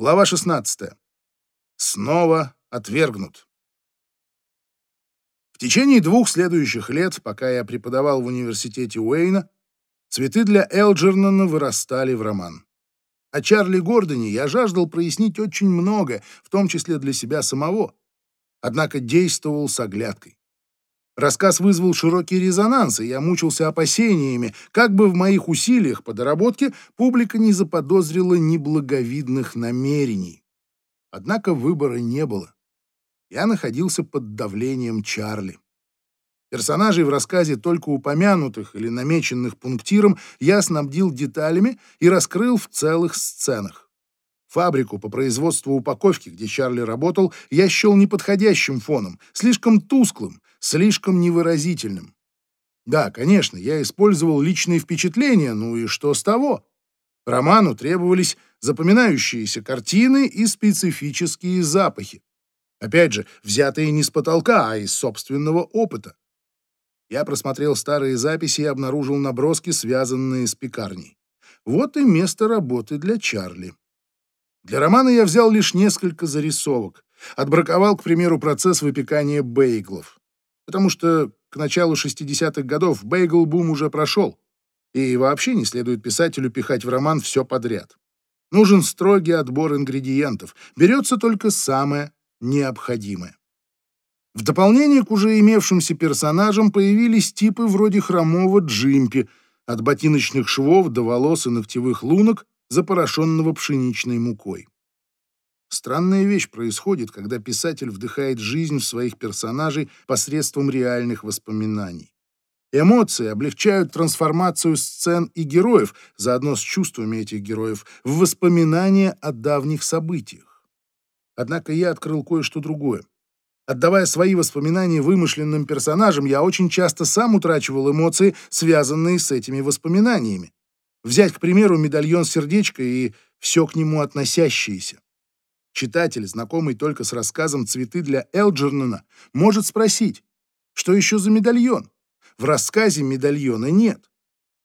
Глава 16. Снова отвергнут. В течение двух следующих лет, пока я преподавал в университете Уэйна, цветы для Элджернона вырастали в роман. О Чарли Гордоне я жаждал прояснить очень много, в том числе для себя самого. Однако действовал с оглядкой. Рассказ вызвал широкий резонанс, и я мучился опасениями, как бы в моих усилиях по доработке публика не заподозрила неблаговидных намерений. Однако выбора не было. Я находился под давлением Чарли. Персонажей в рассказе, только упомянутых или намеченных пунктиром, я снабдил деталями и раскрыл в целых сценах. Фабрику по производству упаковки, где Чарли работал, я счел неподходящим фоном, слишком тусклым, слишком невыразительным. Да, конечно, я использовал личные впечатления, ну и что с того? Роману требовались запоминающиеся картины и специфические запахи. Опять же, взятые не с потолка, а из собственного опыта. Я просмотрел старые записи и обнаружил наброски, связанные с пекарней. Вот и место работы для Чарли. Для романа я взял лишь несколько зарисовок. Отбраковал, к примеру, процесс выпекания бейглов. Потому что к началу 60-х годов бейгл-бум уже прошел. И вообще не следует писателю пихать в роман все подряд. Нужен строгий отбор ингредиентов. Берется только самое необходимое. В дополнение к уже имевшимся персонажам появились типы вроде хромого Джимпи, от ботиночных швов до волос и ногтевых лунок, запорошенного пшеничной мукой. Странная вещь происходит, когда писатель вдыхает жизнь в своих персонажей посредством реальных воспоминаний. Эмоции облегчают трансформацию сцен и героев, заодно с чувствами этих героев, в воспоминания о давних событиях. Однако я открыл кое-что другое. Отдавая свои воспоминания вымышленным персонажам, я очень часто сам утрачивал эмоции, связанные с этими воспоминаниями. Взять, к примеру, медальон сердечко и все к нему относящееся. Читатель, знакомый только с рассказом «Цветы для Элджернона», может спросить, что еще за медальон? В рассказе медальона нет.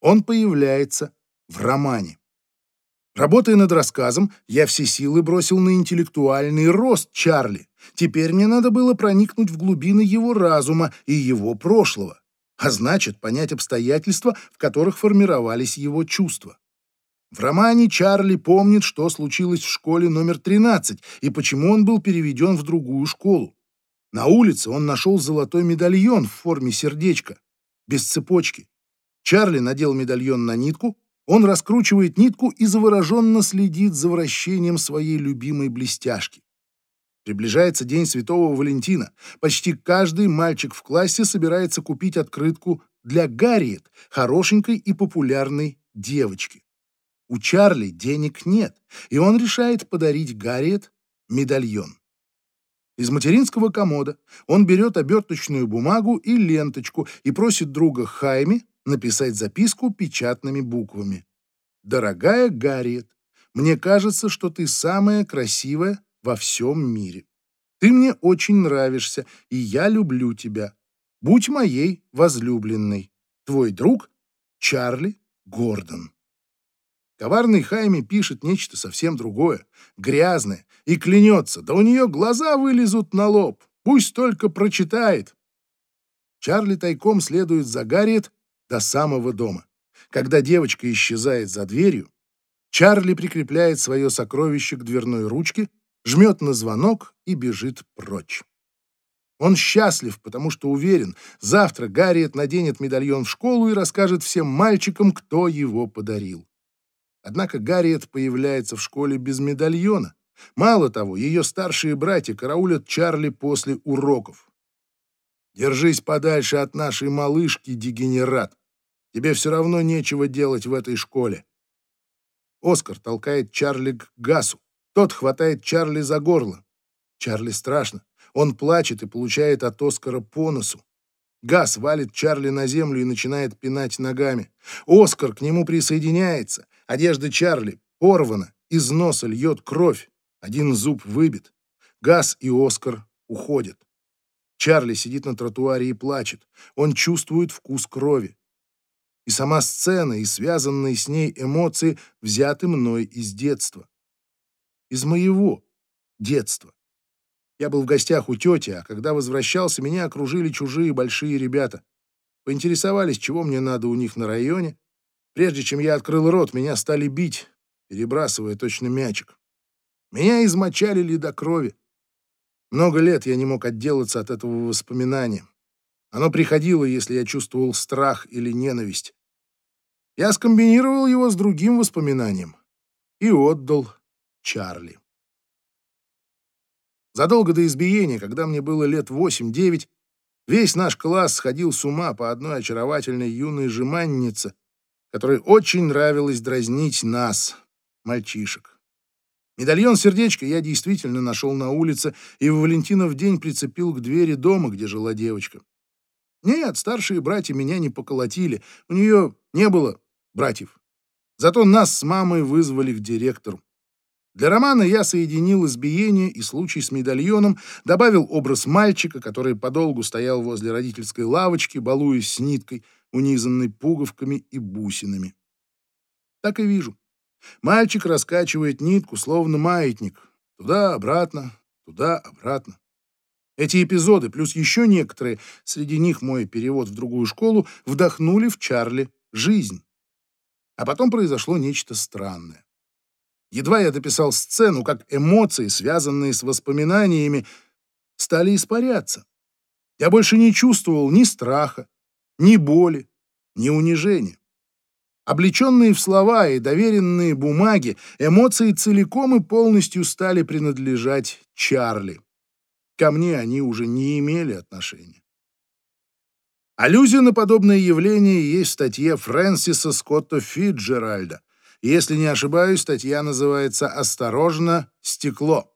Он появляется в романе. Работая над рассказом, я все силы бросил на интеллектуальный рост Чарли. Теперь мне надо было проникнуть в глубины его разума и его прошлого, а значит, понять обстоятельства, в которых формировались его чувства. В романе Чарли помнит, что случилось в школе номер 13 и почему он был переведен в другую школу. На улице он нашел золотой медальон в форме сердечка, без цепочки. Чарли надел медальон на нитку, он раскручивает нитку и завороженно следит за вращением своей любимой блестяшки. Приближается День Святого Валентина. Почти каждый мальчик в классе собирается купить открытку для Гарриет, хорошенькой и популярной девочки. У Чарли денег нет, и он решает подарить Гарриет медальон. Из материнского комода он берет оберточную бумагу и ленточку и просит друга Хайми написать записку печатными буквами. «Дорогая Гарриет, мне кажется, что ты самая красивая во всем мире. Ты мне очень нравишься, и я люблю тебя. Будь моей возлюбленной. Твой друг Чарли Гордон». Коварный Хайми пишет нечто совсем другое, грязное, и клянется, да у нее глаза вылезут на лоб, пусть только прочитает. Чарли тайком следует за Гарриет до самого дома. Когда девочка исчезает за дверью, Чарли прикрепляет свое сокровище к дверной ручке, жмет на звонок и бежит прочь. Он счастлив, потому что уверен, завтра Гарриет наденет медальон в школу и расскажет всем мальчикам, кто его подарил. Однако Гарриет появляется в школе без медальона. Мало того, ее старшие братья караулят Чарли после уроков. «Держись подальше от нашей малышки, дегенерат. Тебе все равно нечего делать в этой школе». Оскар толкает Чарли к Гасу. Тот хватает Чарли за горло. Чарли страшно. Он плачет и получает от Оскара по носу. Гас валит Чарли на землю и начинает пинать ногами. Оскар к нему присоединяется. Одежда Чарли порвана, из носа льет кровь. Один зуб выбит. Гас и Оскар уходят. Чарли сидит на тротуаре и плачет. Он чувствует вкус крови. И сама сцена, и связанные с ней эмоции взяты мной из детства. из моего детства. Я был в гостях у тети, а когда возвращался, меня окружили чужие большие ребята. Поинтересовались, чего мне надо у них на районе. Прежде чем я открыл рот, меня стали бить, перебрасывая точно мячик. Меня измочалили до крови. Много лет я не мог отделаться от этого воспоминания. Оно приходило, если я чувствовал страх или ненависть. Я скомбинировал его с другим воспоминанием и отдал Чарли. Задолго до избиения, когда мне было лет восемь-девять, весь наш класс сходил с ума по одной очаровательной юной жеманнице, которой очень нравилось дразнить нас, мальчишек. Медальон сердечка я действительно нашел на улице и в Валентинов день прицепил к двери дома, где жила девочка. Нет, старшие братья меня не поколотили, у нее не было братьев. Зато нас с мамой вызвали к директору. Для романа я соединил избиение и случай с медальоном, добавил образ мальчика, который подолгу стоял возле родительской лавочки, балуясь с ниткой, унизанной пуговками и бусинами. Так и вижу. Мальчик раскачивает нитку, словно маятник. Туда-обратно, туда-обратно. Эти эпизоды, плюс еще некоторые, среди них мой перевод в другую школу, вдохнули в Чарли жизнь. А потом произошло нечто странное. Едва я дописал сцену, как эмоции, связанные с воспоминаниями, стали испаряться. Я больше не чувствовал ни страха, ни боли, ни унижения. Облеченные в слова и доверенные бумаги, эмоции целиком и полностью стали принадлежать Чарли. Ко мне они уже не имели отношения. Аллюзия на подобное явление есть в статье Фрэнсиса Скотта Фиджеральда если не ошибаюсь, статья называется «Осторожно, стекло».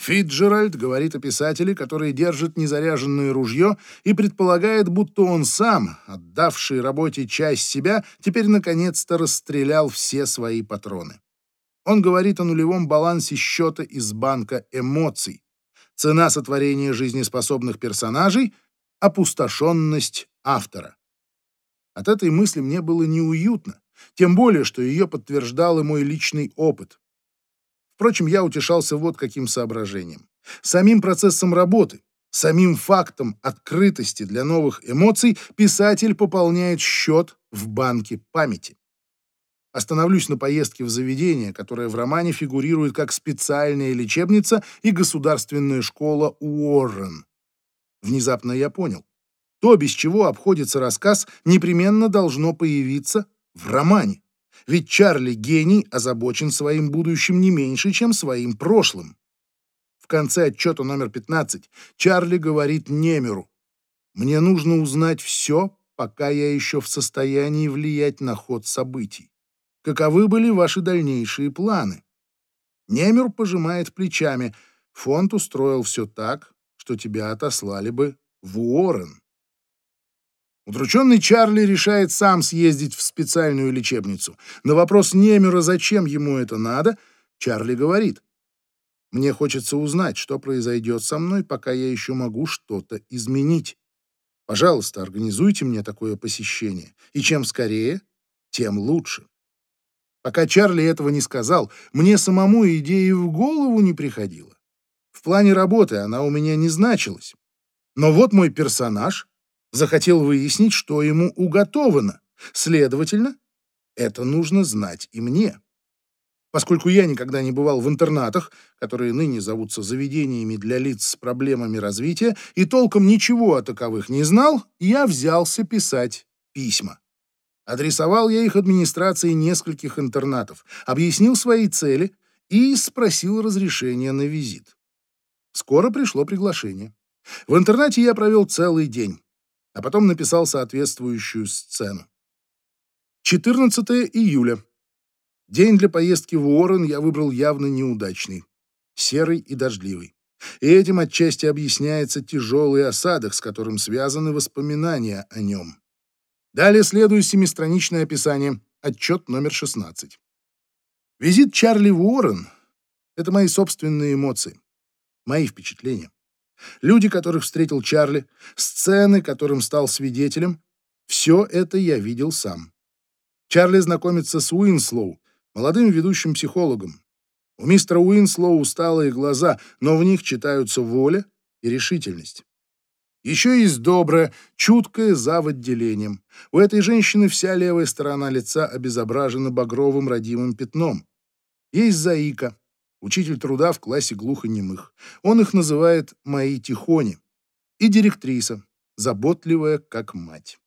Фитджеральд говорит о писателе, который держит незаряженное ружье и предполагает, будто он сам, отдавший работе часть себя, теперь наконец-то расстрелял все свои патроны. Он говорит о нулевом балансе счета из банка эмоций. Цена сотворения жизнеспособных персонажей — опустошенность автора. От этой мысли мне было неуютно, тем более, что ее подтверждал и мой личный опыт. Впрочем, я утешался вот каким соображением. Самим процессом работы, самим фактом открытости для новых эмоций писатель пополняет счет в банке памяти. Остановлюсь на поездке в заведение, которое в романе фигурирует как специальная лечебница и государственная школа Уоррен. Внезапно я понял. То, без чего обходится рассказ, непременно должно появиться в романе. Ведь Чарли гений озабочен своим будущим не меньше, чем своим прошлым. В конце отчета номер 15 Чарли говорит Немеру, «Мне нужно узнать все, пока я еще в состоянии влиять на ход событий. Каковы были ваши дальнейшие планы?» Немер пожимает плечами. Фонд устроил все так, что тебя отослали бы в Уоррен. Удрученный Чарли решает сам съездить в специальную лечебницу. На вопрос Немера, зачем ему это надо, Чарли говорит. «Мне хочется узнать, что произойдет со мной, пока я еще могу что-то изменить. Пожалуйста, организуйте мне такое посещение. И чем скорее, тем лучше». Пока Чарли этого не сказал, мне самому идея в голову не приходила. В плане работы она у меня не значилась. Но вот мой персонаж захотел выяснить, что ему уготовано. Следовательно, это нужно знать и мне. Поскольку я никогда не бывал в интернатах, которые ныне зовутся заведениями для лиц с проблемами развития, и толком ничего о таковых не знал, я взялся писать письма. Адресовал я их администрации нескольких интернатов, объяснил свои цели и спросил разрешения на визит. Скоро пришло приглашение. В интернате я провел целый день а потом написал соответствующую сцену. 14 июля. День для поездки в Уоррен я выбрал явно неудачный, серый и дождливый. И этим отчасти объясняется тяжелый осадок, с которым связаны воспоминания о нем. Далее следует семистраничное описание, отчет номер 16. Визит Чарли в Уоррен — это мои собственные эмоции, мои впечатления. Люди, которых встретил Чарли, сцены, которым стал свидетелем, все это я видел сам. Чарли знакомится с Уинслоу, молодым ведущим психологом. У мистера Уинслоу усталые глаза, но в них читаются воля и решительность. Еще есть добрая, чуткая за отделением. У этой женщины вся левая сторона лица обезображена багровым родимым пятном. Есть заика, учитель труда в классе глухонемых. Он их называет «мои тихони». И директриса, заботливая, как мать.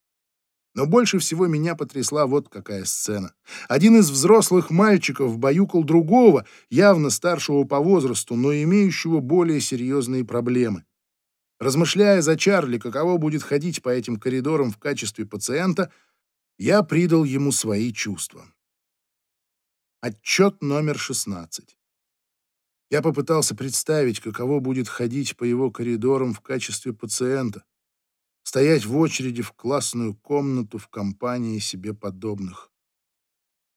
Но больше всего меня потрясла вот какая сцена. Один из взрослых мальчиков баюкал другого, явно старшего по возрасту, но имеющего более серьезные проблемы. Размышляя за Чарли, каково будет ходить по этим коридорам в качестве пациента, я придал ему свои чувства. Отчет номер 16. Я попытался представить, каково будет ходить по его коридорам в качестве пациента стоять в очереди в классную комнату в компании себе подобных.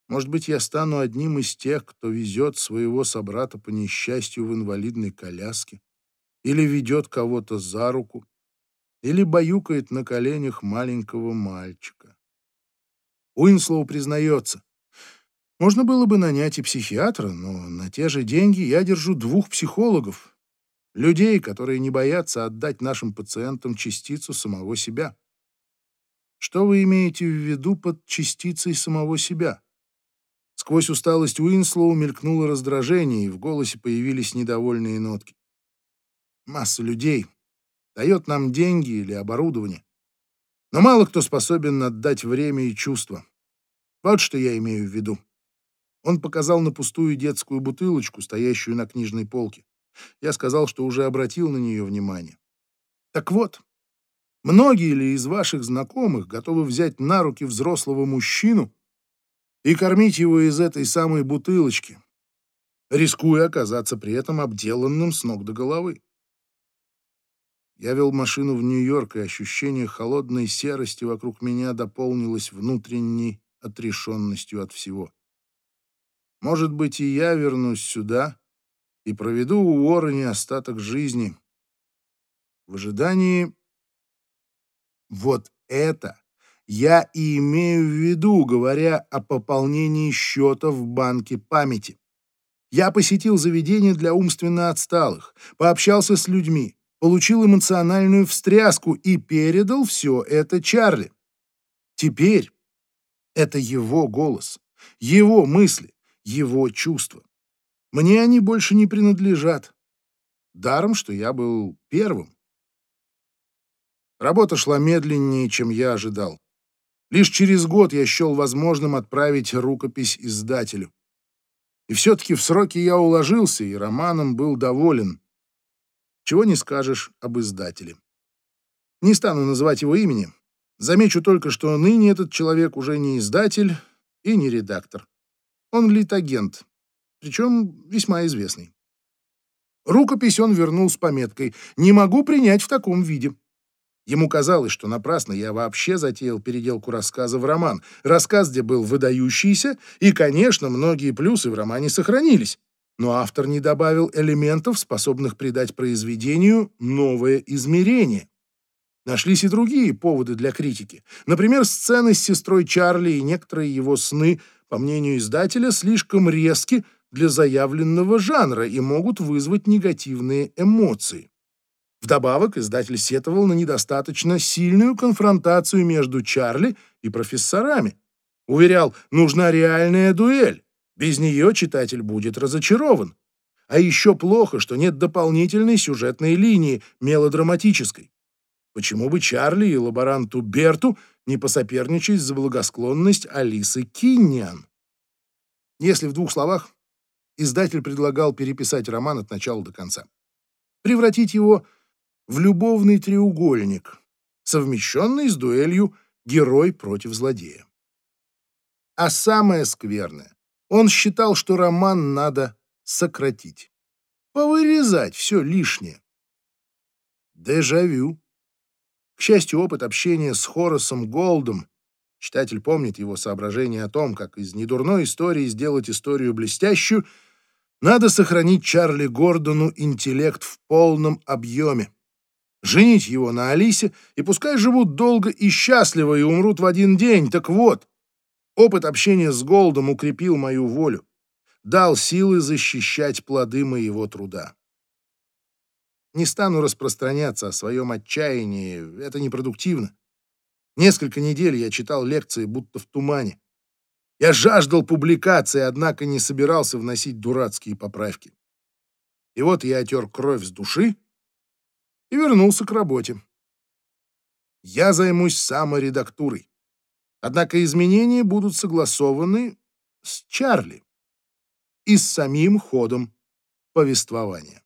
Может быть, я стану одним из тех, кто везет своего собрата по несчастью в инвалидной коляске, или ведет кого-то за руку, или баюкает на коленях маленького мальчика. Уинслоу признается, можно было бы нанять и психиатра, но на те же деньги я держу двух психологов, Людей, которые не боятся отдать нашим пациентам частицу самого себя. Что вы имеете в виду под частицей самого себя? Сквозь усталость Уинслоу мелькнуло раздражение, и в голосе появились недовольные нотки. Масса людей дает нам деньги или оборудование. Но мало кто способен отдать время и чувства. Вот что я имею в виду. Он показал на пустую детскую бутылочку, стоящую на книжной полке. Я сказал, что уже обратил на нее внимание. Так вот, многие ли из ваших знакомых готовы взять на руки взрослого мужчину и кормить его из этой самой бутылочки, рискуя оказаться при этом обделанным с ног до головы? Я вел машину в Нью-Йорк, и ощущение холодной серости вокруг меня дополнилось внутренней отрешенностью от всего. Может быть, и я вернусь сюда, и проведу у Уоррени остаток жизни в ожидании... Вот это я и имею в виду, говоря о пополнении счета в банке памяти. Я посетил заведение для умственно отсталых, пообщался с людьми, получил эмоциональную встряску и передал все это Чарли. Теперь это его голос, его мысли, его чувства. Мне они больше не принадлежат. Даром, что я был первым. Работа шла медленнее, чем я ожидал. Лишь через год я счел возможным отправить рукопись издателю. И все-таки в сроки я уложился, и романом был доволен. Чего не скажешь об издателе. Не стану называть его имени. Замечу только, что ныне этот человек уже не издатель и не редактор. Он литагент, причем весьма известный. Рукопись он вернул с пометкой «Не могу принять в таком виде». Ему казалось, что напрасно я вообще затеял переделку рассказа в роман. Рассказ, где был выдающийся, и, конечно, многие плюсы в романе сохранились. Но автор не добавил элементов, способных придать произведению новое измерение. Нашлись и другие поводы для критики. Например, сцены с сестрой Чарли и некоторые его сны, по мнению издателя, слишком резки, для заявленного жанра и могут вызвать негативные эмоции. Вдобавок, издатель сетовал на недостаточно сильную конфронтацию между Чарли и профессорами. Уверял, нужна реальная дуэль. Без нее читатель будет разочарован. А еще плохо, что нет дополнительной сюжетной линии, мелодраматической. Почему бы Чарли и лаборанту Берту не посоперничать за благосклонность Алисы Кинниан? Если в двух словах, издатель предлагал переписать роман от начала до конца. Превратить его в любовный треугольник, совмещенный с дуэлью герой против злодея. А самое скверное, он считал, что роман надо сократить, повырезать все лишнее. Дежавю. К счастью, опыт общения с Хорасом Голдом Читатель помнит его соображение о том, как из недурной истории сделать историю блестящую — надо сохранить Чарли Гордону интеллект в полном объеме. Женить его на Алисе, и пускай живут долго и счастливо и умрут в один день. Так вот, опыт общения с Голдом укрепил мою волю. дал силы защищать плоды моего труда. Не стану распространяться о своем отчаянии, это непродуктивно. Несколько недель я читал лекции, будто в тумане. Я жаждал публикации, однако не собирался вносить дурацкие поправки. И вот я отер кровь с души и вернулся к работе. Я займусь саморедактурой. Однако изменения будут согласованы с Чарли и с самим ходом повествования.